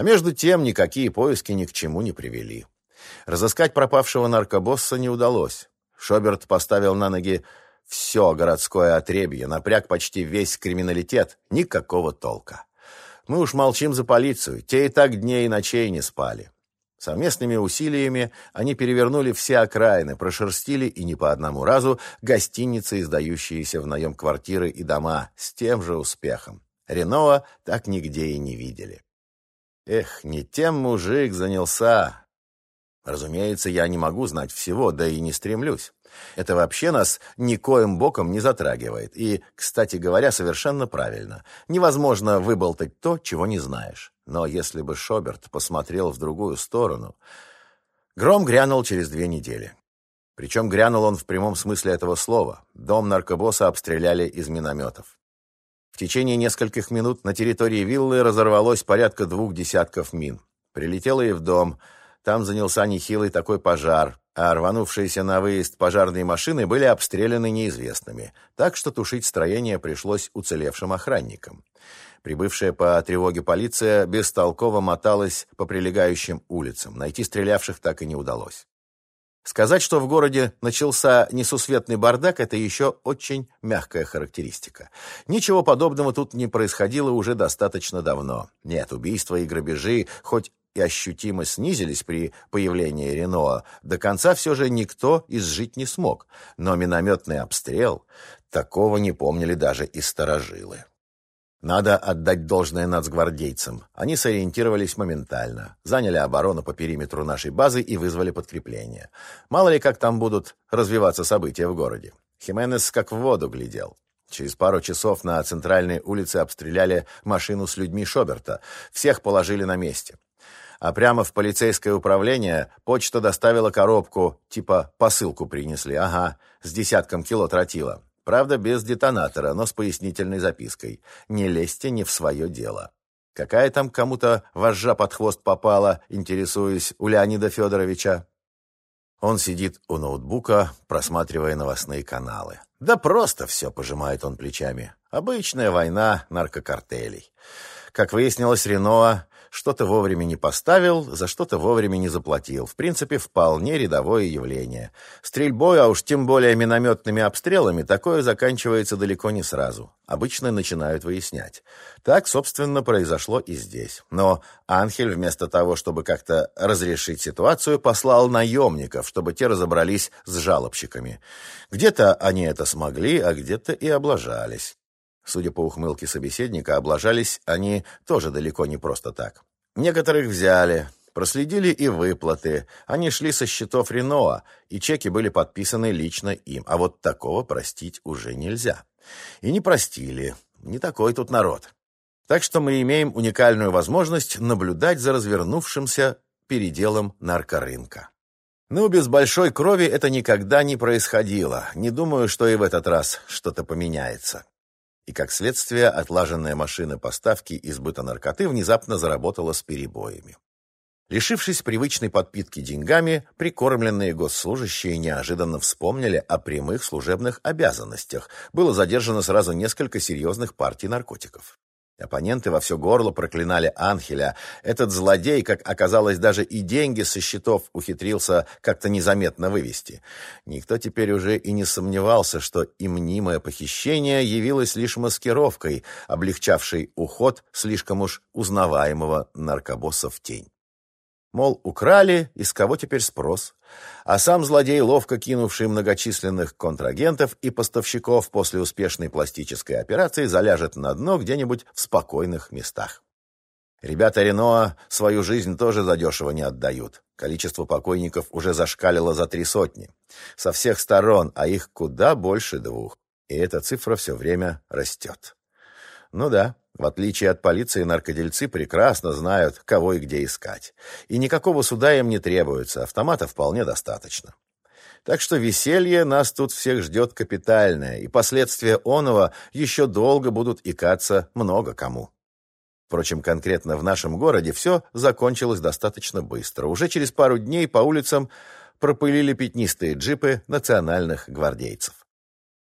А между тем никакие поиски ни к чему не привели. Разыскать пропавшего наркобосса не удалось. Шоберт поставил на ноги все городское отребье, напряг почти весь криминалитет. Никакого толка. Мы уж молчим за полицию. Те и так дней и ночей не спали. Совместными усилиями они перевернули все окраины, прошерстили и не по одному разу гостиницы, издающиеся в наем квартиры и дома, с тем же успехом. Реноа так нигде и не видели. Эх, не тем мужик занялся. Разумеется, я не могу знать всего, да и не стремлюсь. Это вообще нас никоим боком не затрагивает. И, кстати говоря, совершенно правильно. Невозможно выболтать то, чего не знаешь. Но если бы Шоберт посмотрел в другую сторону... Гром грянул через две недели. Причем грянул он в прямом смысле этого слова. Дом наркобосса обстреляли из минометов. В течение нескольких минут на территории виллы разорвалось порядка двух десятков мин. Прилетело и в дом. Там занялся нехилый такой пожар а рванувшиеся на выезд пожарные машины были обстреляны неизвестными, так что тушить строение пришлось уцелевшим охранникам. Прибывшая по тревоге полиция бестолково моталась по прилегающим улицам. Найти стрелявших так и не удалось. Сказать, что в городе начался несусветный бардак, это еще очень мягкая характеристика. Ничего подобного тут не происходило уже достаточно давно. Нет, убийства и грабежи, хоть и ощутимо снизились при появлении Рено, до конца все же никто изжить не смог. Но минометный обстрел, такого не помнили даже и старожилы. Надо отдать должное нацгвардейцам. Они сориентировались моментально, заняли оборону по периметру нашей базы и вызвали подкрепление. Мало ли, как там будут развиваться события в городе. Хименес как в воду глядел. Через пару часов на центральной улице обстреляли машину с людьми Шоберта. Всех положили на месте а прямо в полицейское управление почта доставила коробку, типа посылку принесли, ага, с десятком кило тротила. Правда, без детонатора, но с пояснительной запиской. Не лезьте не в свое дело. Какая там кому-то вожжа под хвост попала, интересуюсь, у Леонида Федоровича? Он сидит у ноутбука, просматривая новостные каналы. Да просто все, пожимает он плечами. Обычная война наркокартелей. Как выяснилось, Реноа что-то вовремя не поставил, за что-то вовремя не заплатил. В принципе, вполне рядовое явление. Стрельбой, а уж тем более минометными обстрелами, такое заканчивается далеко не сразу. Обычно начинают выяснять. Так, собственно, произошло и здесь. Но Анхель вместо того, чтобы как-то разрешить ситуацию, послал наемников, чтобы те разобрались с жалобщиками. Где-то они это смогли, а где-то и облажались. Судя по ухмылке собеседника, облажались они тоже далеко не просто так. Некоторых взяли, проследили и выплаты. Они шли со счетов Реноа, и чеки были подписаны лично им. А вот такого простить уже нельзя. И не простили. Не такой тут народ. Так что мы имеем уникальную возможность наблюдать за развернувшимся переделом наркорынка. Ну, без большой крови это никогда не происходило. Не думаю, что и в этот раз что-то поменяется и, как следствие, отлаженная машина поставки избыта наркоты внезапно заработала с перебоями. Лишившись привычной подпитки деньгами, прикормленные госслужащие неожиданно вспомнили о прямых служебных обязанностях. Было задержано сразу несколько серьезных партий наркотиков. Оппоненты во все горло проклинали Анхеля. Этот злодей, как оказалось, даже и деньги со счетов ухитрился как-то незаметно вывести. Никто теперь уже и не сомневался, что и мнимое похищение явилось лишь маскировкой, облегчавшей уход слишком уж узнаваемого наркобосса в тень. Мол, украли, и с кого теперь спрос? А сам злодей, ловко кинувший многочисленных контрагентов и поставщиков после успешной пластической операции, заляжет на дно где-нибудь в спокойных местах. Ребята Реноа свою жизнь тоже задешево не отдают. Количество покойников уже зашкалило за три сотни. Со всех сторон, а их куда больше двух. И эта цифра все время растет. Ну да, в отличие от полиции, наркодельцы прекрасно знают, кого и где искать. И никакого суда им не требуется, автомата вполне достаточно. Так что веселье нас тут всех ждет капитальное, и последствия оного еще долго будут икаться много кому. Впрочем, конкретно в нашем городе все закончилось достаточно быстро. Уже через пару дней по улицам пропылили пятнистые джипы национальных гвардейцев.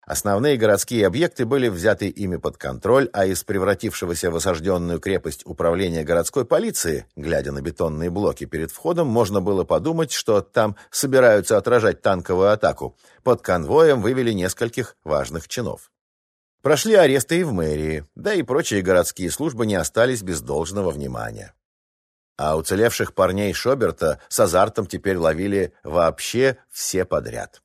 Основные городские объекты были взяты ими под контроль, а из превратившегося в осажденную крепость управления городской полиции, глядя на бетонные блоки перед входом, можно было подумать, что там собираются отражать танковую атаку. Под конвоем вывели нескольких важных чинов. Прошли аресты и в мэрии, да и прочие городские службы не остались без должного внимания. А уцелевших парней Шоберта с азартом теперь ловили вообще все подряд.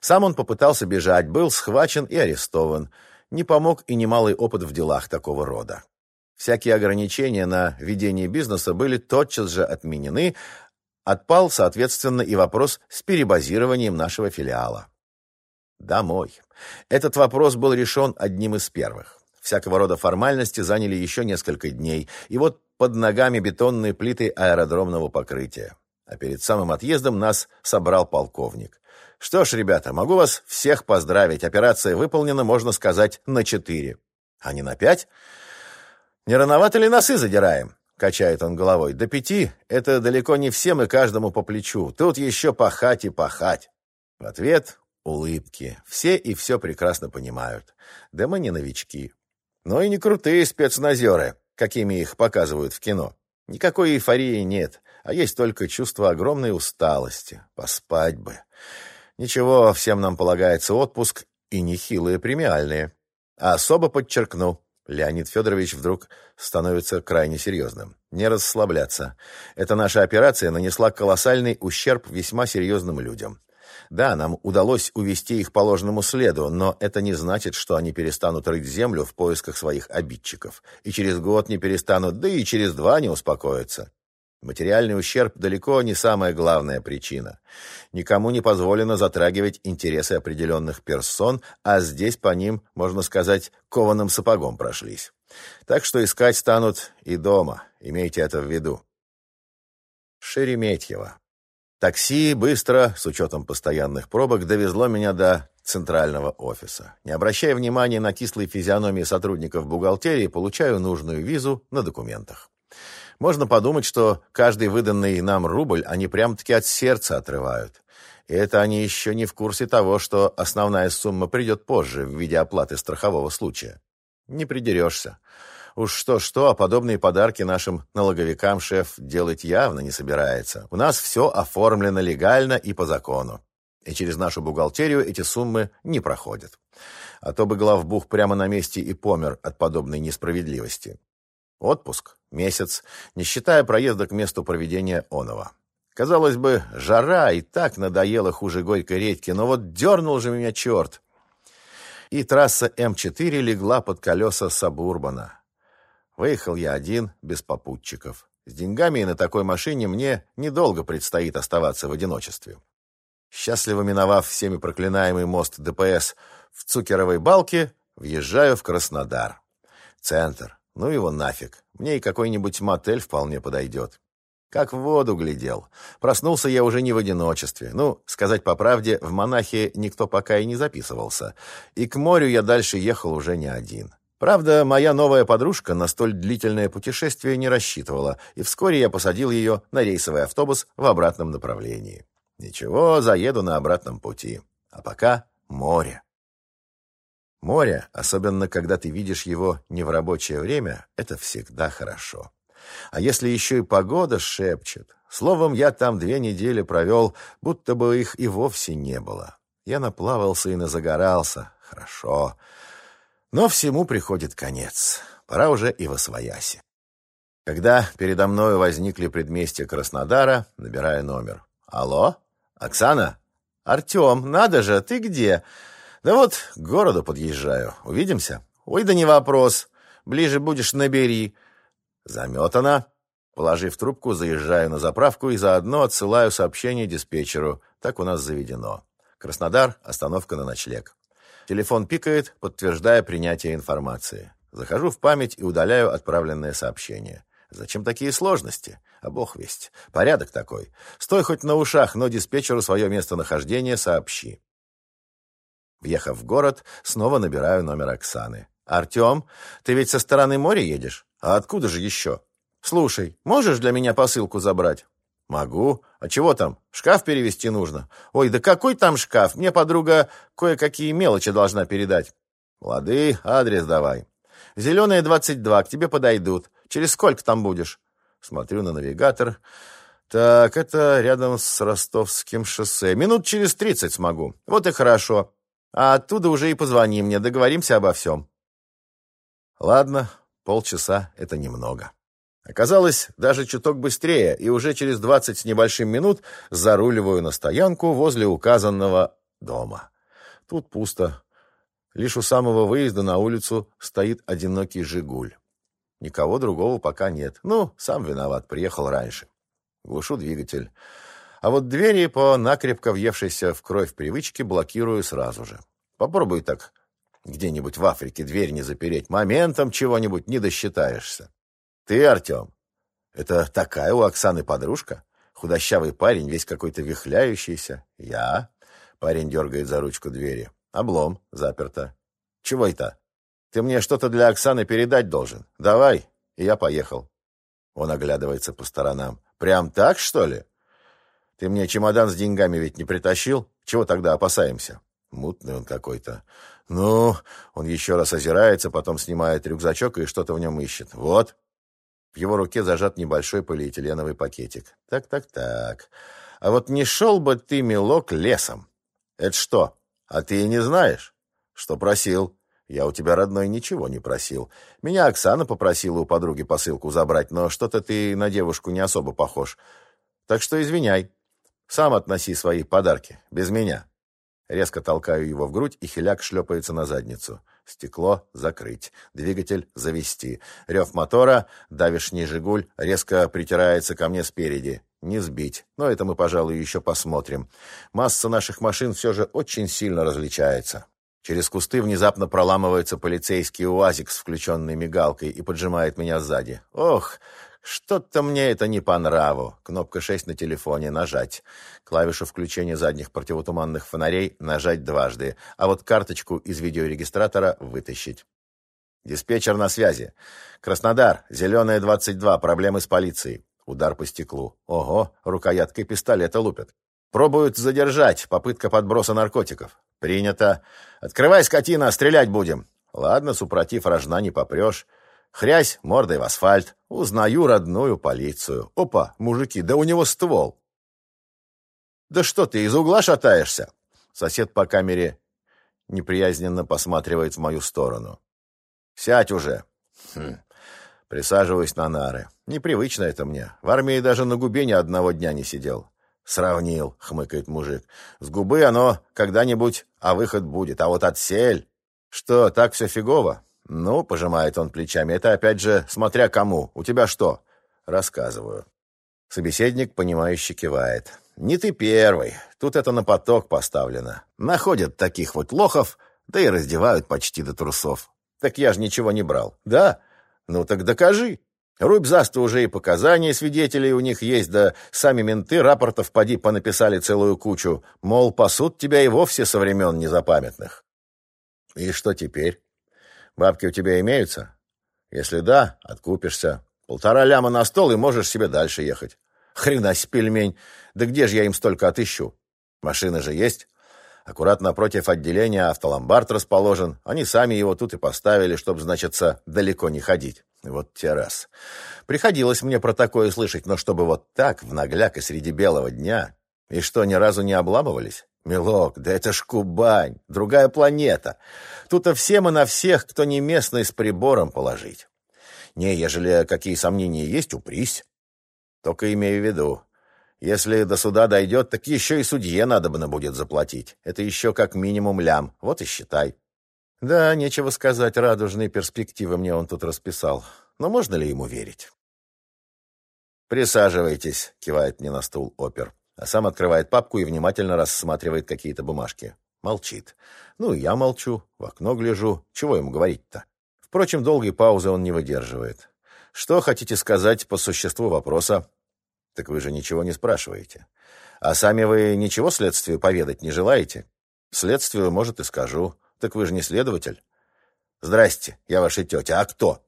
Сам он попытался бежать, был схвачен и арестован. Не помог и немалый опыт в делах такого рода. Всякие ограничения на ведение бизнеса были тотчас же отменены, отпал, соответственно, и вопрос с перебазированием нашего филиала. Домой. Этот вопрос был решен одним из первых. Всякого рода формальности заняли еще несколько дней, и вот под ногами бетонные плиты аэродромного покрытия. А перед самым отъездом нас собрал полковник. Что ж, ребята, могу вас всех поздравить. Операция выполнена, можно сказать, на четыре. А не на пять? Не рановато ли носы задираем? Качает он головой. До пяти — это далеко не всем и каждому по плечу. Тут еще пахать и пахать. В ответ — улыбки. Все и все прекрасно понимают. Да мы не новички. Но и не крутые спецназеры, какими их показывают в кино. Никакой эйфории нет, а есть только чувство огромной усталости. Поспать бы. Ничего, всем нам полагается отпуск и нехилые премиальные. Особо подчеркну, Леонид Федорович вдруг становится крайне серьезным. Не расслабляться. Эта наша операция нанесла колоссальный ущерб весьма серьезным людям. Да, нам удалось увести их по ложному следу, но это не значит, что они перестанут рыть землю в поисках своих обидчиков. И через год не перестанут, да и через два не успокоятся. Материальный ущерб далеко не самая главная причина. Никому не позволено затрагивать интересы определенных персон, а здесь по ним, можно сказать, кованым сапогом прошлись. Так что искать станут и дома, имейте это в виду. Шереметьево. Такси быстро, с учетом постоянных пробок, довезло меня до центрального офиса. Не обращая внимания на кислые физиономии сотрудников бухгалтерии, получаю нужную визу на документах. Можно подумать, что каждый выданный нам рубль они прям-таки от сердца отрывают. И это они еще не в курсе того, что основная сумма придет позже в виде оплаты страхового случая. Не придерешься. Уж что-что, а подобные подарки нашим налоговикам шеф делать явно не собирается. У нас все оформлено легально и по закону. И через нашу бухгалтерию эти суммы не проходят. А то бы главбух прямо на месте и помер от подобной несправедливости. Отпуск, месяц, не считая проезда к месту проведения оного. Казалось бы, жара и так надоела хуже горькой редьки, но вот дернул же меня черт. И трасса М4 легла под колеса Сабурбана. Выехал я один, без попутчиков. С деньгами и на такой машине мне недолго предстоит оставаться в одиночестве. Счастливо миновав всеми проклинаемый мост ДПС в Цукеровой балке, въезжаю в Краснодар. Центр. Ну его нафиг. Мне и какой-нибудь мотель вполне подойдет. Как в воду глядел. Проснулся я уже не в одиночестве. Ну, сказать по правде, в монахи никто пока и не записывался. И к морю я дальше ехал уже не один. Правда, моя новая подружка на столь длительное путешествие не рассчитывала, и вскоре я посадил ее на рейсовый автобус в обратном направлении. Ничего, заеду на обратном пути. А пока море. Море, особенно когда ты видишь его не в рабочее время, это всегда хорошо. А если еще и погода шепчет. Словом, я там две недели провел, будто бы их и вовсе не было. Я наплавался и назагорался. Хорошо. Но всему приходит конец. Пора уже и восвояси. Когда передо мной возникли предместья Краснодара, набирая номер. «Алло? Оксана? Артем, надо же, ты где?» Да вот к городу подъезжаю. Увидимся? Ой, да не вопрос. Ближе будешь, набери. Заметана. Положив трубку, заезжаю на заправку и заодно отсылаю сообщение диспетчеру. Так у нас заведено. Краснодар, остановка на ночлег. Телефон пикает, подтверждая принятие информации. Захожу в память и удаляю отправленное сообщение. Зачем такие сложности? А бог весть. Порядок такой. Стой хоть на ушах, но диспетчеру свое местонахождение сообщи. Въехав в город, снова набираю номер Оксаны. «Артем, ты ведь со стороны моря едешь? А откуда же еще? Слушай, можешь для меня посылку забрать?» Могу. А чего там? Шкаф перевести нужно? Ой, да какой там шкаф? Мне подруга кое-какие мелочи должна передать. Лады, адрес давай. Зеленая, 22, к тебе подойдут. Через сколько там будешь? Смотрю на навигатор. Так, это рядом с Ростовским шоссе. Минут через тридцать смогу. Вот и хорошо. А оттуда уже и позвони мне, договоримся обо всем. Ладно, полчаса — это немного. Оказалось, даже чуток быстрее, и уже через двадцать с небольшим минут заруливаю на стоянку возле указанного дома. Тут пусто. Лишь у самого выезда на улицу стоит одинокий «Жигуль». Никого другого пока нет. Ну, сам виноват, приехал раньше. Глушу двигатель. А вот двери по накрепко въевшейся в кровь привычке блокирую сразу же. Попробуй так где-нибудь в Африке дверь не запереть. Моментом чего-нибудь не досчитаешься. Ты, Артем, это такая у Оксаны подружка? Худощавый парень, весь какой-то вихляющийся. Я? Парень дергает за ручку двери. Облом, заперто. Чего это? Ты мне что-то для Оксаны передать должен. Давай. И я поехал. Он оглядывается по сторонам. Прям так, что ли? Ты мне чемодан с деньгами ведь не притащил? Чего тогда опасаемся? Мутный он какой-то. Ну, он еще раз озирается, потом снимает рюкзачок и что-то в нем ищет. Вот. В его руке зажат небольшой полиэтиленовый пакетик. Так-так-так. А вот не шел бы ты, милок, лесом. Это что? А ты и не знаешь? Что просил? Я у тебя, родной, ничего не просил. Меня Оксана попросила у подруги посылку забрать, но что-то ты на девушку не особо похож. Так что извиняй. Сам относи свои подарки, без меня. Резко толкаю его в грудь, и хиляк шлепается на задницу. Стекло закрыть, двигатель завести. Рев мотора, давишний «Жигуль» резко притирается ко мне спереди. Не сбить, но это мы, пожалуй, еще посмотрим. Масса наших машин все же очень сильно различается. Через кусты внезапно проламывается полицейский УАЗик с включенной мигалкой и поджимает меня сзади. Ох, что-то мне это не по нраву. Кнопка 6 на телефоне нажать. Клавишу включения задних противотуманных фонарей нажать дважды, а вот карточку из видеорегистратора вытащить. Диспетчер на связи. Краснодар, зеленая 22, проблемы с полицией. Удар по стеклу. Ого, рукояткой пистолета лупят. Пробуют задержать. Попытка подброса наркотиков. Принято. Открывай, скотина, стрелять будем. Ладно, супротив рожна не попрешь. Хрясь мордой в асфальт. Узнаю родную полицию. Опа, мужики, да у него ствол. Да что ты, из угла шатаешься? Сосед по камере неприязненно посматривает в мою сторону. Сядь уже. Хм. Присаживаюсь на нары. Непривычно это мне. В армии даже на губе ни одного дня не сидел. «Сравнил», — хмыкает мужик. «С губы оно когда-нибудь, а выход будет. А вот отсель...» «Что, так все фигово?» «Ну», — пожимает он плечами, — «это опять же смотря кому. У тебя что?» «Рассказываю». Собеседник, понимающе кивает. «Не ты первый. Тут это на поток поставлено. Находят таких вот лохов, да и раздевают почти до трусов. Так я же ничего не брал. Да? Ну так докажи». Рубь-заста уже и показания свидетелей у них есть, да сами менты рапортов поди понаписали целую кучу, мол, пасут тебя и вовсе со времен незапамятных. И что теперь? Бабки у тебя имеются? Если да, откупишься. Полтора ляма на стол, и можешь себе дальше ехать. Хрена пельмень. Да где же я им столько отыщу? Машина же есть. Аккуратно напротив отделения автоломбард расположен. Они сами его тут и поставили, чтобы, значится, далеко не ходить. Вот те раз. Приходилось мне про такое слышать, но чтобы вот так, в нагляк и среди белого дня. И что, ни разу не обламывались? Милок, да это ж Кубань, другая планета. Тут-то все мы на всех, кто не местный, с прибором положить. Не, ежели какие сомнения есть, упрись. Только имею в виду, если до суда дойдет, так еще и судье надобно будет заплатить. Это еще как минимум лям. Вот и считай. Да, нечего сказать, радужные перспективы мне он тут расписал. Но можно ли ему верить? «Присаживайтесь», — кивает мне на стул опер, а сам открывает папку и внимательно рассматривает какие-то бумажки. Молчит. Ну, я молчу, в окно гляжу. Чего ему говорить-то? Впрочем, долгой паузы он не выдерживает. «Что хотите сказать по существу вопроса?» Так вы же ничего не спрашиваете. А сами вы ничего следствию поведать не желаете? Следствию, может, и скажу. Так вы же не следователь. Здрасте, я ваша тетя. А кто?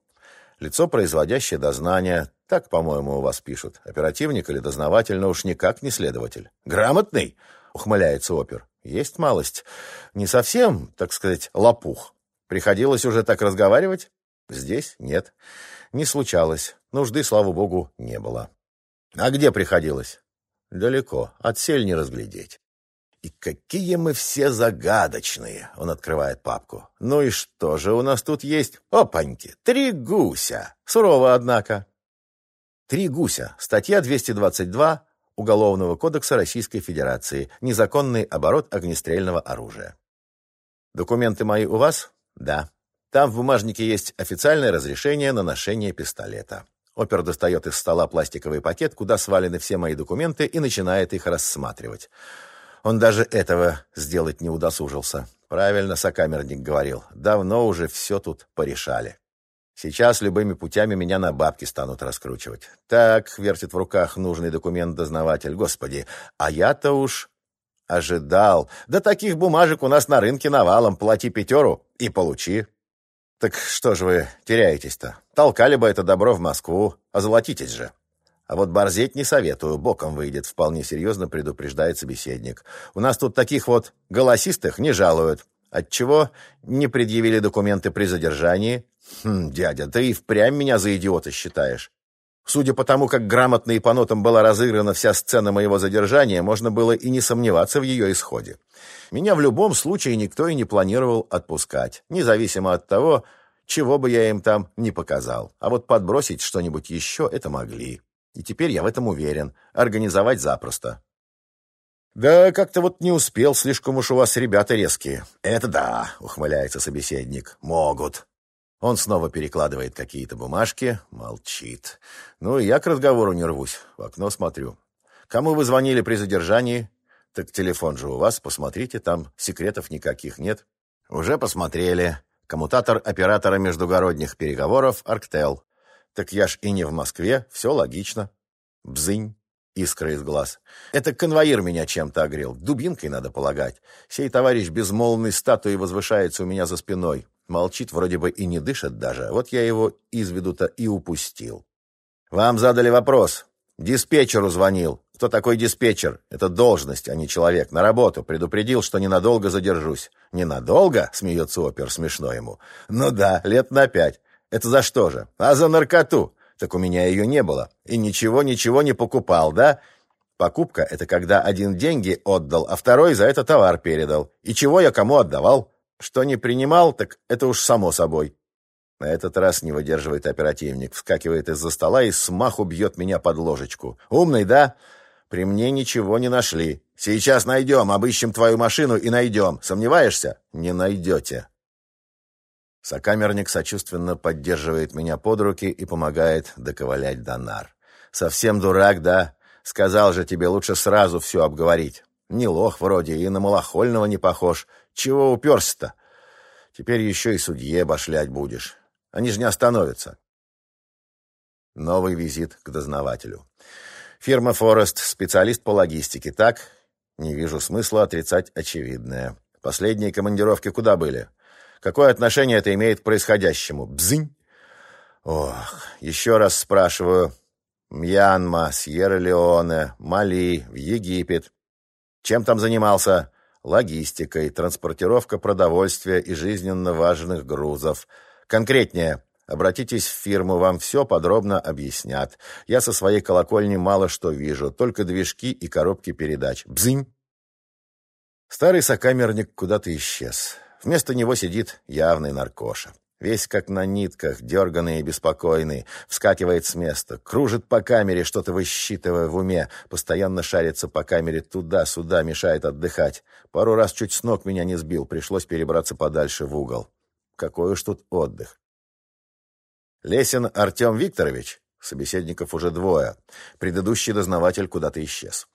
Лицо, производящее дознание. Так, по-моему, у вас пишут. Оперативник или дознаватель, но уж никак не следователь. Грамотный? Ухмыляется опер. Есть малость. Не совсем, так сказать, лопух. Приходилось уже так разговаривать? Здесь нет. Не случалось. Нужды, слава богу, не было. А где приходилось? Далеко. Отсель не разглядеть. И какие мы все загадочные, он открывает папку. Ну и что же у нас тут есть? Опаньки, три гуся. Сурово, однако. Три гуся. Статья 222 Уголовного кодекса Российской Федерации. Незаконный оборот огнестрельного оружия. Документы мои у вас? Да. Там в бумажнике есть официальное разрешение на ношение пистолета. Опер достает из стола пластиковый пакет, куда свалены все мои документы, и начинает их рассматривать. Он даже этого сделать не удосужился. Правильно сокамерник говорил. Давно уже все тут порешали. Сейчас любыми путями меня на бабки станут раскручивать. Так, вертит в руках нужный документ дознаватель. Господи, а я-то уж ожидал. Да таких бумажек у нас на рынке навалом. Плати пятеру и получи. Так что же вы теряетесь-то? Толкали бы это добро в Москву, озолотитесь же. А вот борзеть не советую, боком выйдет, вполне серьезно предупреждает собеседник. У нас тут таких вот голосистых не жалуют. Отчего не предъявили документы при задержании? Хм, дядя, ты и впрямь меня за идиота считаешь. Судя по тому, как грамотно и по нотам была разыграна вся сцена моего задержания, можно было и не сомневаться в ее исходе. Меня в любом случае никто и не планировал отпускать, независимо от того, чего бы я им там не показал. А вот подбросить что-нибудь еще это могли. И теперь я в этом уверен. Организовать запросто. «Да как-то вот не успел, слишком уж у вас ребята резкие». «Это да», — ухмыляется собеседник. «Могут». Он снова перекладывает какие-то бумажки, молчит. Ну, и я к разговору не рвусь, в окно смотрю. «Кому вы звонили при задержании?» «Так телефон же у вас, посмотрите, там секретов никаких нет». «Уже посмотрели. Коммутатор оператора междугородних переговоров «Арктел». «Так я ж и не в Москве, все логично». «Бзынь». Искра из глаз. «Это конвоир меня чем-то огрел. Дубинкой, надо полагать. Сей товарищ безмолвной статуей возвышается у меня за спиной. Молчит вроде бы и не дышит даже. Вот я его из виду-то и упустил. Вам задали вопрос. Диспетчеру звонил. Кто такой диспетчер? Это должность, а не человек. На работу. Предупредил, что ненадолго задержусь. Ненадолго? Смеется опер, смешно ему. Ну да, лет на пять. Это за что же? А за наркоту. Так у меня ее не было. И ничего-ничего не покупал, да? Покупка — это когда один деньги отдал, а второй за это товар передал. И чего я кому отдавал? Что не принимал, так это уж само собой. На этот раз не выдерживает оперативник, вскакивает из-за стола и смаху бьет меня под ложечку. «Умный, да? При мне ничего не нашли. Сейчас найдем, обыщем твою машину и найдем. Сомневаешься? Не найдете». Сокамерник сочувственно поддерживает меня под руки и помогает доковылять до нар. «Совсем дурак, да? Сказал же тебе лучше сразу все обговорить. Не лох вроде и на малохольного не похож. Чего уперся-то? Теперь еще и судье башлять будешь. Они же не остановятся. Новый визит к дознавателю. Фирма «Форест» — специалист по логистике, так? Не вижу смысла отрицать очевидное. Последние командировки куда были? Какое отношение это имеет к происходящему? Бзынь! Ох, еще раз спрашиваю. Мьянма, Сьерра-Леоне, Мали, в Египет. Чем там занимался? логистикой, транспортировка продовольствия и жизненно важных грузов. Конкретнее, обратитесь в фирму, вам все подробно объяснят. Я со своей колокольни мало что вижу, только движки и коробки передач. Бзынь! Старый сокамерник куда-то исчез. Вместо него сидит явный наркоша. Весь как на нитках, дерганный и беспокойный, вскакивает с места, кружит по камере, что-то высчитывая в уме, постоянно шарится по камере туда-сюда, мешает отдыхать. Пару раз чуть с ног меня не сбил, пришлось перебраться подальше в угол. Какой уж тут отдых. Лесин Артем Викторович, собеседников уже двое, предыдущий дознаватель куда-то исчез.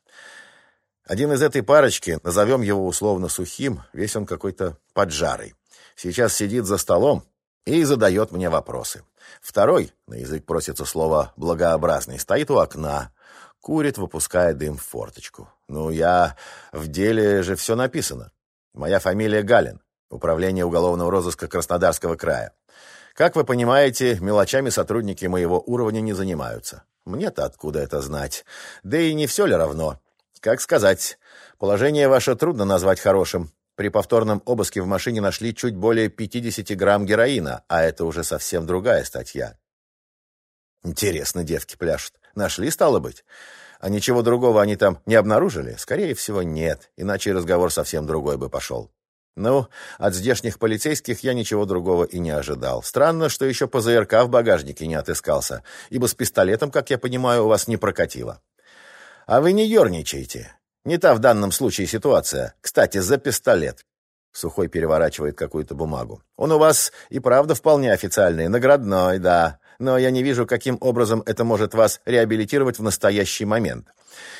Один из этой парочки, назовем его условно сухим, весь он какой-то поджарый. Сейчас сидит за столом, и задает мне вопросы. Второй, на язык просится слово «благообразный», стоит у окна, курит, выпуская дым в форточку. Ну, я... В деле же все написано. Моя фамилия Галин, Управление уголовного розыска Краснодарского края. Как вы понимаете, мелочами сотрудники моего уровня не занимаются. Мне-то откуда это знать? Да и не все ли равно? Как сказать, положение ваше трудно назвать хорошим. При повторном обыске в машине нашли чуть более 50 грамм героина, а это уже совсем другая статья. Интересно, девки пляшут. Нашли, стало быть? А ничего другого они там не обнаружили? Скорее всего, нет, иначе разговор совсем другой бы пошел. Ну, от здешних полицейских я ничего другого и не ожидал. Странно, что еще по ЗРК в багажнике не отыскался, ибо с пистолетом, как я понимаю, у вас не прокатило. А вы не ерничаете. Не та в данном случае ситуация. Кстати, за пистолет. Сухой переворачивает какую-то бумагу. Он у вас и правда вполне официальный, наградной, да. Но я не вижу, каким образом это может вас реабилитировать в настоящий момент.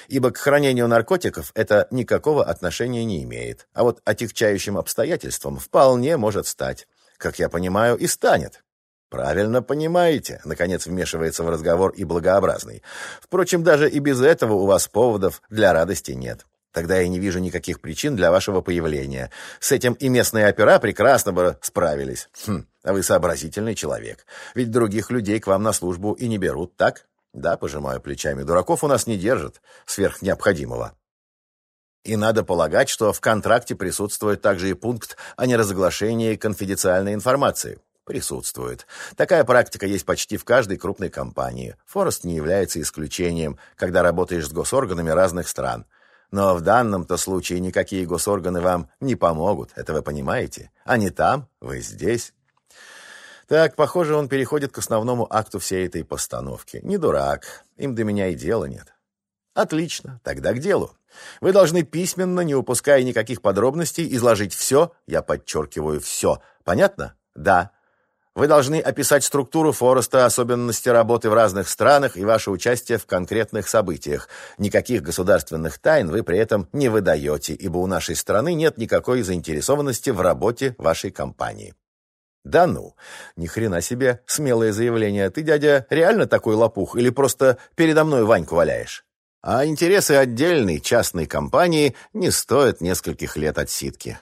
Ибо к хранению наркотиков это никакого отношения не имеет. А вот отягчающим обстоятельством вполне может стать. Как я понимаю, и станет. «Правильно понимаете», — наконец вмешивается в разговор и благообразный. «Впрочем, даже и без этого у вас поводов для радости нет. Тогда я не вижу никаких причин для вашего появления. С этим и местные опера прекрасно бы справились. Хм, а вы сообразительный человек. Ведь других людей к вам на службу и не берут, так?» «Да, пожимаю плечами. Дураков у нас не держат сверх необходимого». И надо полагать, что в контракте присутствует также и пункт о неразглашении конфиденциальной информации присутствует. Такая практика есть почти в каждой крупной компании. Форест не является исключением, когда работаешь с госорганами разных стран. Но в данном-то случае никакие госорганы вам не помогут, это вы понимаете? Они там, вы здесь. Так, похоже, он переходит к основному акту всей этой постановки. Не дурак, им до меня и дела нет. Отлично, тогда к делу. Вы должны письменно, не упуская никаких подробностей, изложить все, я подчеркиваю, все. Понятно? Да. Вы должны описать структуру Фореста, особенности работы в разных странах и ваше участие в конкретных событиях. Никаких государственных тайн вы при этом не выдаете, ибо у нашей страны нет никакой заинтересованности в работе вашей компании. Да ну, ни хрена себе, смелое заявление. Ты, дядя, реально такой лопух или просто передо мной Ваньку валяешь? А интересы отдельной частной компании не стоят нескольких лет отсидки.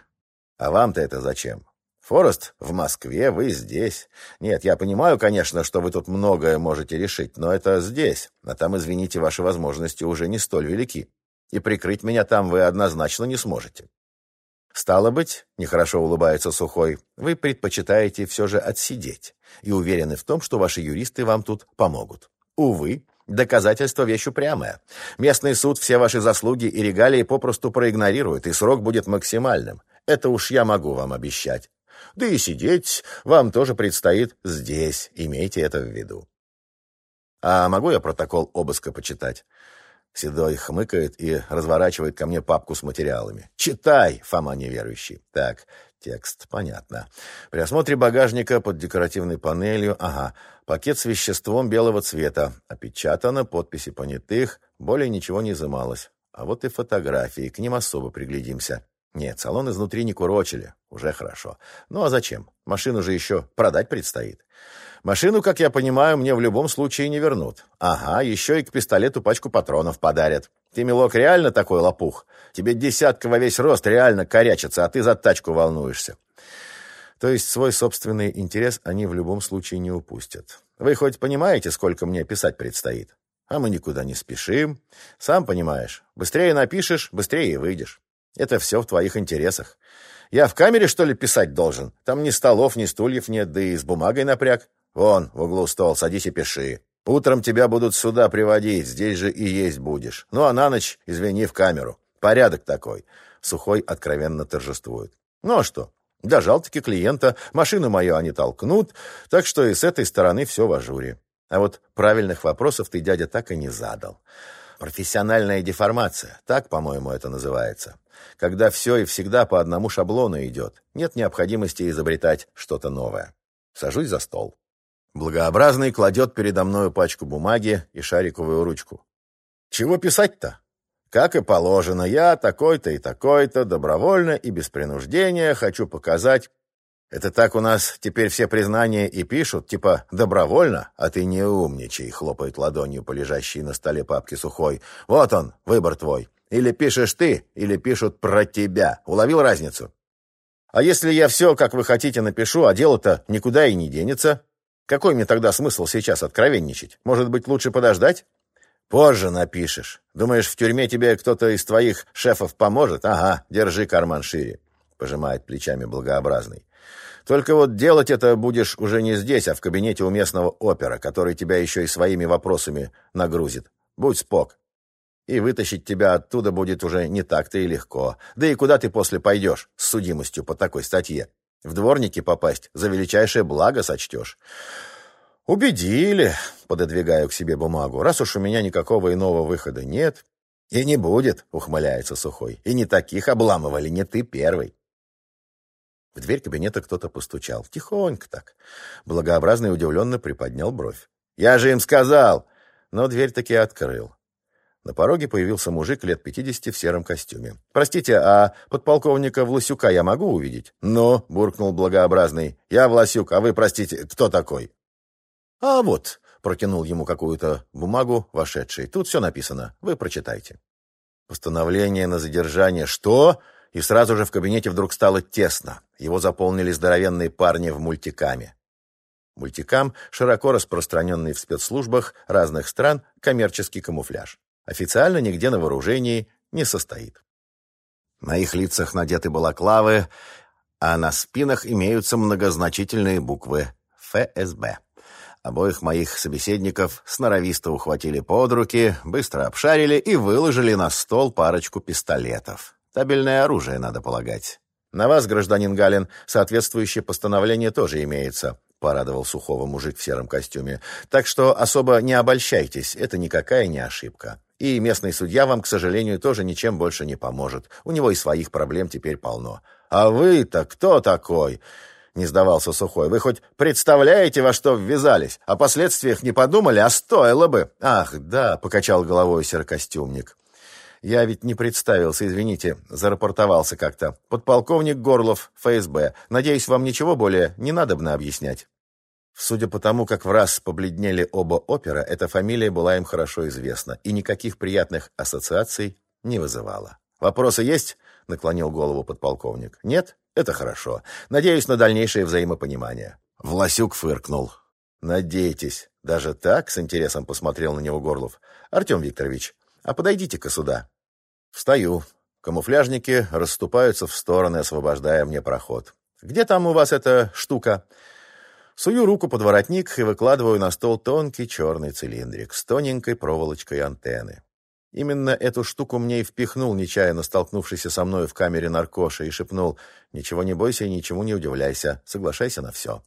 А вам-то это зачем? Форест в Москве, вы здесь. Нет, я понимаю, конечно, что вы тут многое можете решить, но это здесь. А там, извините, ваши возможности уже не столь велики. И прикрыть меня там вы однозначно не сможете. Стало быть, нехорошо улыбается Сухой, вы предпочитаете все же отсидеть и уверены в том, что ваши юристы вам тут помогут. Увы, доказательство вещь упрямая. Местный суд все ваши заслуги и регалии попросту проигнорирует, и срок будет максимальным. Это уж я могу вам обещать. Да и сидеть вам тоже предстоит здесь, имейте это в виду. А могу я протокол обыска почитать? Седой хмыкает и разворачивает ко мне папку с материалами. «Читай, Фома неверующий!» Так, текст, понятно. При осмотре багажника под декоративной панелью, ага, пакет с веществом белого цвета. Опечатано, подписи понятых, более ничего не изымалось. А вот и фотографии, к ним особо приглядимся. Нет, салон изнутри не курочили. Уже хорошо. Ну а зачем? Машину же еще продать предстоит. Машину, как я понимаю, мне в любом случае не вернут. Ага, еще и к пистолету пачку патронов подарят. Ты, милок, реально такой лопух? Тебе десятка во весь рост реально корячится, а ты за тачку волнуешься. То есть свой собственный интерес они в любом случае не упустят. Вы хоть понимаете, сколько мне писать предстоит? А мы никуда не спешим. Сам понимаешь, быстрее напишешь, быстрее и выйдешь. Это все в твоих интересах. Я в камере, что ли, писать должен? Там ни столов, ни стульев нет, да и с бумагой напряг. Вон, в углу стол, садись и пиши. Утром тебя будут сюда приводить, здесь же и есть будешь. Ну, а на ночь, извини, в камеру. Порядок такой. Сухой откровенно торжествует. Ну, а что? Дожал-таки клиента, машину мою они толкнут, так что и с этой стороны все в ажуре. А вот правильных вопросов ты, дядя, так и не задал. Профессиональная деформация, так, по-моему, это называется когда все и всегда по одному шаблону идет. Нет необходимости изобретать что-то новое. Сажусь за стол. Благообразный кладет передо мною пачку бумаги и шариковую ручку. Чего писать-то? Как и положено, я такой-то и такой-то, добровольно и без принуждения хочу показать. Это так у нас теперь все признания и пишут, типа «добровольно», а ты не умничай, хлопает ладонью по лежащей на столе папке сухой. Вот он, выбор твой. Или пишешь ты, или пишут про тебя. Уловил разницу? А если я все, как вы хотите, напишу, а дело-то никуда и не денется? Какой мне тогда смысл сейчас откровенничать? Может быть, лучше подождать? Позже напишешь. Думаешь, в тюрьме тебе кто-то из твоих шефов поможет? Ага, держи карман шире. Пожимает плечами благообразный. Только вот делать это будешь уже не здесь, а в кабинете у местного опера, который тебя еще и своими вопросами нагрузит. Будь спок. И вытащить тебя оттуда будет уже не так-то и легко. Да и куда ты после пойдешь с судимостью по такой статье? В дворники попасть за величайшее благо сочтешь. «Убедили», — пододвигаю к себе бумагу, «раз уж у меня никакого иного выхода нет». «И не будет», — ухмыляется Сухой. «И не таких обламывали, не ты первый». В дверь кабинета кто-то постучал. Тихонько так. Благообразный удивленно приподнял бровь. «Я же им сказал!» Но дверь таки открыл. На пороге появился мужик лет пятидесяти в сером костюме. «Простите, а подполковника Власюка я могу увидеть?» «Ну», — буркнул благообразный, — «я Власюк, а вы, простите, кто такой?» «А вот», — протянул ему какую-то бумагу вошедший, — «тут все написано, вы прочитайте». «Постановление на задержание. Что?» И сразу же в кабинете вдруг стало тесно. Его заполнили здоровенные парни в мультикаме. Мультикам – широко распространенный в спецслужбах разных стран коммерческий камуфляж. Официально нигде на вооружении не состоит. На их лицах надеты балаклавы, а на спинах имеются многозначительные буквы ФСБ. Обоих моих собеседников сноровисто ухватили под руки, быстро обшарили и выложили на стол парочку пистолетов. Табельное оружие, надо полагать. На вас, гражданин Галин, соответствующее постановление тоже имеется, порадовал сухого мужик в сером костюме. Так что особо не обольщайтесь, это никакая не ошибка. И местный судья вам, к сожалению, тоже ничем больше не поможет. У него и своих проблем теперь полно. А вы-то кто такой? Не сдавался Сухой. Вы хоть представляете, во что ввязались? О последствиях не подумали, а стоило бы. Ах, да, покачал головой серокостюмник. Я ведь не представился, извините, зарапортовался как-то. Подполковник Горлов, ФСБ. Надеюсь, вам ничего более не надобно объяснять. Судя по тому, как в раз побледнели оба опера, эта фамилия была им хорошо известна и никаких приятных ассоциаций не вызывала. «Вопросы есть?» — наклонил голову подполковник. «Нет? Это хорошо. Надеюсь на дальнейшее взаимопонимание». Власюк фыркнул. «Надейтесь. Даже так?» — с интересом посмотрел на него Горлов. «Артем Викторович, а подойдите-ка сюда». Встаю. Камуфляжники расступаются в стороны, освобождая мне проход. «Где там у вас эта штука?» Сую руку под воротник и выкладываю на стол тонкий черный цилиндрик с тоненькой проволочкой антенны. Именно эту штуку мне и впихнул, нечаянно столкнувшийся со мной в камере наркоша, и шепнул «Ничего не бойся и ничему не удивляйся, соглашайся на все».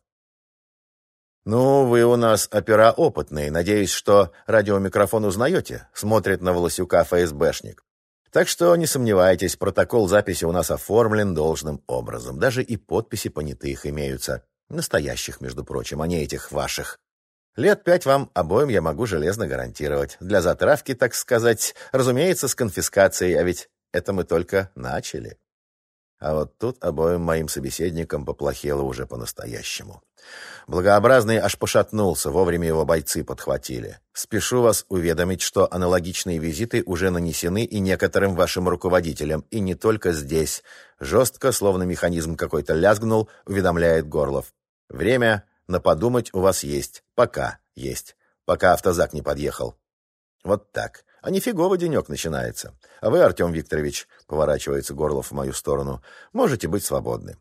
«Ну, вы у нас опера опытные. Надеюсь, что радиомикрофон узнаете?» Смотрит на Волосюка ФСБшник. Так что не сомневайтесь, протокол записи у нас оформлен должным образом. Даже и подписи понятых имеются. Настоящих, между прочим, а не этих ваших. Лет пять вам обоим я могу железно гарантировать. Для затравки, так сказать, разумеется, с конфискацией, а ведь это мы только начали. А вот тут обоим моим собеседникам поплохело уже по-настоящему. Благообразный аж пошатнулся, вовремя его бойцы подхватили. Спешу вас уведомить, что аналогичные визиты уже нанесены и некоторым вашим руководителям, и не только здесь. Жестко, словно механизм какой-то лязгнул, уведомляет Горлов. Время на подумать у вас есть. Пока есть. Пока автозак не подъехал. Вот так. А нифигово денек начинается. А вы, Артем Викторович, поворачивается Горлов в мою сторону, можете быть свободны.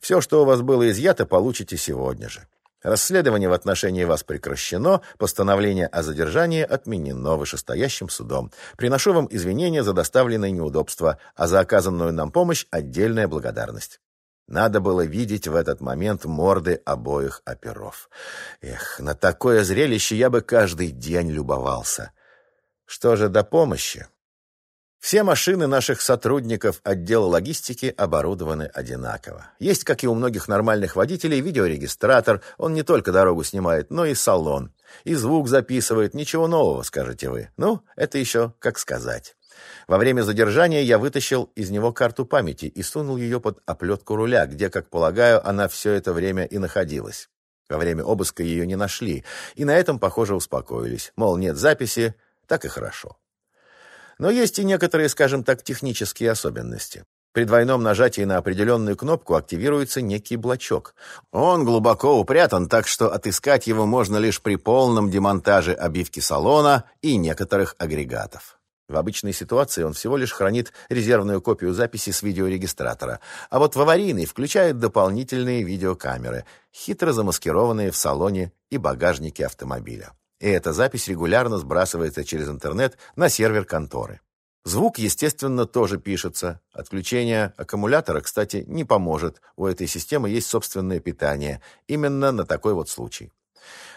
Все, что у вас было изъято, получите сегодня же. Расследование в отношении вас прекращено, постановление о задержании отменено вышестоящим судом. Приношу вам извинения за доставленные неудобства, а за оказанную нам помощь отдельная благодарность. Надо было видеть в этот момент морды обоих оперов. Эх, на такое зрелище я бы каждый день любовался. Что же до помощи? Все машины наших сотрудников отдела логистики оборудованы одинаково. Есть, как и у многих нормальных водителей, видеорегистратор. Он не только дорогу снимает, но и салон. И звук записывает. Ничего нового, скажете вы. Ну, это еще как сказать. Во время задержания я вытащил из него карту памяти и сунул ее под оплетку руля, где, как полагаю, она все это время и находилась. Во время обыска ее не нашли, и на этом, похоже, успокоились. Мол, нет записи, так и хорошо. Но есть и некоторые, скажем так, технические особенности. При двойном нажатии на определенную кнопку активируется некий блочок. Он глубоко упрятан, так что отыскать его можно лишь при полном демонтаже обивки салона и некоторых агрегатов. В обычной ситуации он всего лишь хранит резервную копию записи с видеорегистратора, а вот в аварийной включает дополнительные видеокамеры, хитро замаскированные в салоне и багажнике автомобиля. И эта запись регулярно сбрасывается через интернет на сервер конторы. Звук, естественно, тоже пишется. Отключение аккумулятора, кстати, не поможет. У этой системы есть собственное питание. Именно на такой вот случай.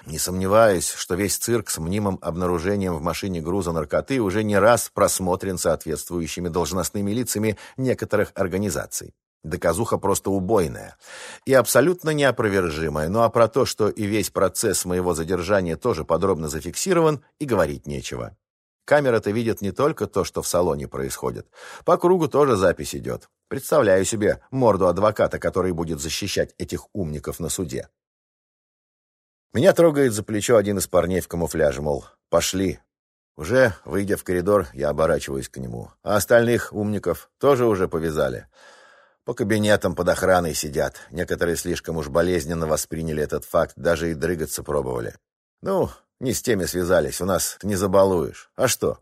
Не сомневаюсь, что весь цирк с мнимым обнаружением в машине груза наркоты уже не раз просмотрен соответствующими должностными лицами некоторых организаций. Доказуха просто убойная и абсолютно неопровержимая. Ну а про то, что и весь процесс моего задержания тоже подробно зафиксирован, и говорить нечего. Камера-то видит не только то, что в салоне происходит. По кругу тоже запись идет. Представляю себе морду адвоката, который будет защищать этих умников на суде. Меня трогает за плечо один из парней в камуфляже, мол, пошли. Уже, выйдя в коридор, я оборачиваюсь к нему. А остальных умников тоже уже повязали. По кабинетам под охраной сидят. Некоторые слишком уж болезненно восприняли этот факт, даже и дрыгаться пробовали. Ну, не с теми связались, у нас не забалуешь. А что?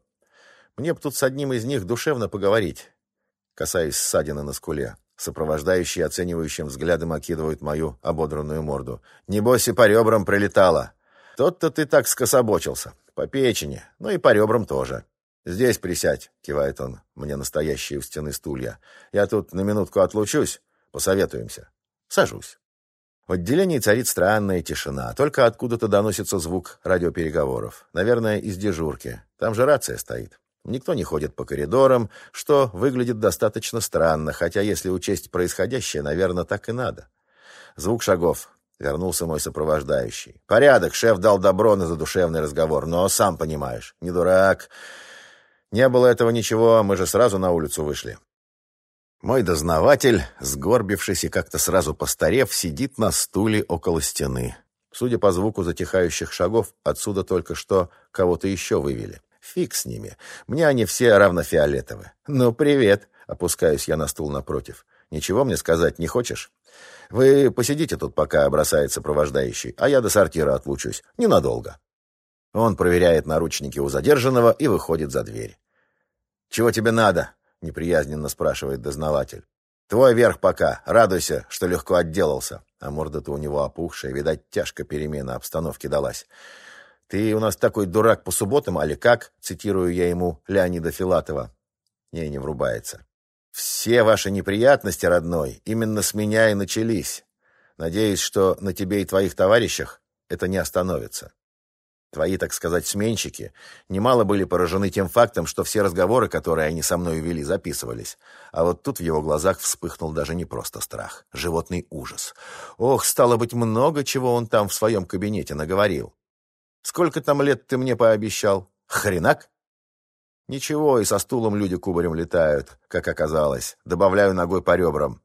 Мне б тут с одним из них душевно поговорить. Касаясь ссадины на скуле. Сопровождающие оценивающим взглядом окидывают мою ободранную морду. Небось и по ребрам прилетало. Тот-то ты так скособочился. По печени, ну и по ребрам тоже. «Здесь присядь», — кивает он, мне настоящие у стены стулья. «Я тут на минутку отлучусь, посоветуемся». Сажусь. В отделении царит странная тишина. Только откуда-то доносится звук радиопереговоров. Наверное, из дежурки. Там же рация стоит. Никто не ходит по коридорам, что выглядит достаточно странно, хотя, если учесть происходящее, наверное, так и надо. Звук шагов. Вернулся мой сопровождающий. «Порядок, шеф дал добро на задушевный разговор, но, сам понимаешь, не дурак. Не было этого ничего, мы же сразу на улицу вышли». Мой дознаватель, сгорбившись и как-то сразу постарев, сидит на стуле около стены. Судя по звуку затихающих шагов, отсюда только что кого-то еще вывели. Фиг с ними. Мне они все равнофиолетовы. «Ну, привет!» — опускаюсь я на стул напротив. «Ничего мне сказать не хочешь?» «Вы посидите тут, пока бросает сопровождающий, а я до сортира отлучусь. Ненадолго». Он проверяет наручники у задержанного и выходит за дверь. «Чего тебе надо?» — неприязненно спрашивает дознаватель. «Твой верх пока. Радуйся, что легко отделался». А морда-то у него опухшая, видать, тяжко перемена обстановки далась. «Ты у нас такой дурак по субботам, али как?» Цитирую я ему Леонида Филатова. Не, не врубается. «Все ваши неприятности, родной, именно с меня и начались. Надеюсь, что на тебе и твоих товарищах это не остановится. Твои, так сказать, сменщики немало были поражены тем фактом, что все разговоры, которые они со мной вели, записывались. А вот тут в его глазах вспыхнул даже не просто страх, животный ужас. Ох, стало быть, много чего он там в своем кабинете наговорил. Сколько там лет ты мне пообещал? Хренак? Ничего, и со стулом люди кубарем летают, как оказалось. Добавляю ногой по ребрам.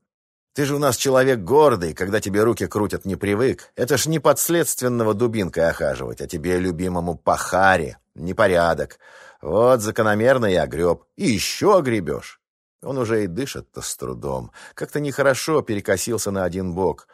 Ты же у нас человек гордый, когда тебе руки крутят, не привык. Это ж не подследственного дубинкой охаживать, а тебе, любимому, пахаре. Непорядок. Вот закономерно я огреб. И еще огребешь. Он уже и дышит-то с трудом. Как-то нехорошо перекосился на один бок.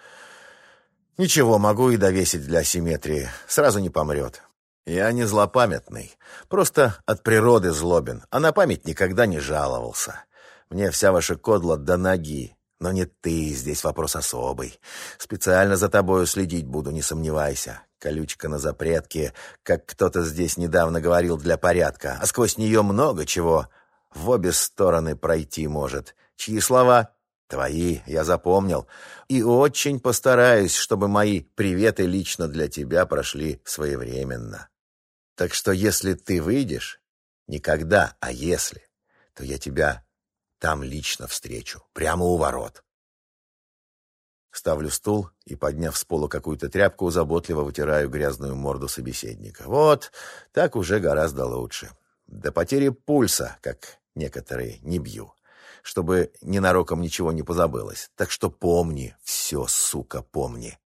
Ничего, могу и довесить для симметрии. Сразу не помрет. Я не злопамятный. Просто от природы злобен. А на память никогда не жаловался. Мне вся ваша кодла до ноги. Но не ты, здесь вопрос особый. Специально за тобою следить буду, не сомневайся. Колючка на запретке, как кто-то здесь недавно говорил для порядка. А сквозь нее много чего в обе стороны пройти может. Чьи слова? Твои, я запомнил. И очень постараюсь, чтобы мои приветы лично для тебя прошли своевременно. Так что если ты выйдешь, никогда, а если, то я тебя там лично встречу, прямо у ворот. Ставлю стул и, подняв с пола какую-то тряпку, заботливо вытираю грязную морду собеседника. Вот, так уже гораздо лучше. До потери пульса, как некоторые, не бью чтобы ненароком ничего не позабылось. Так что помни, все, сука, помни.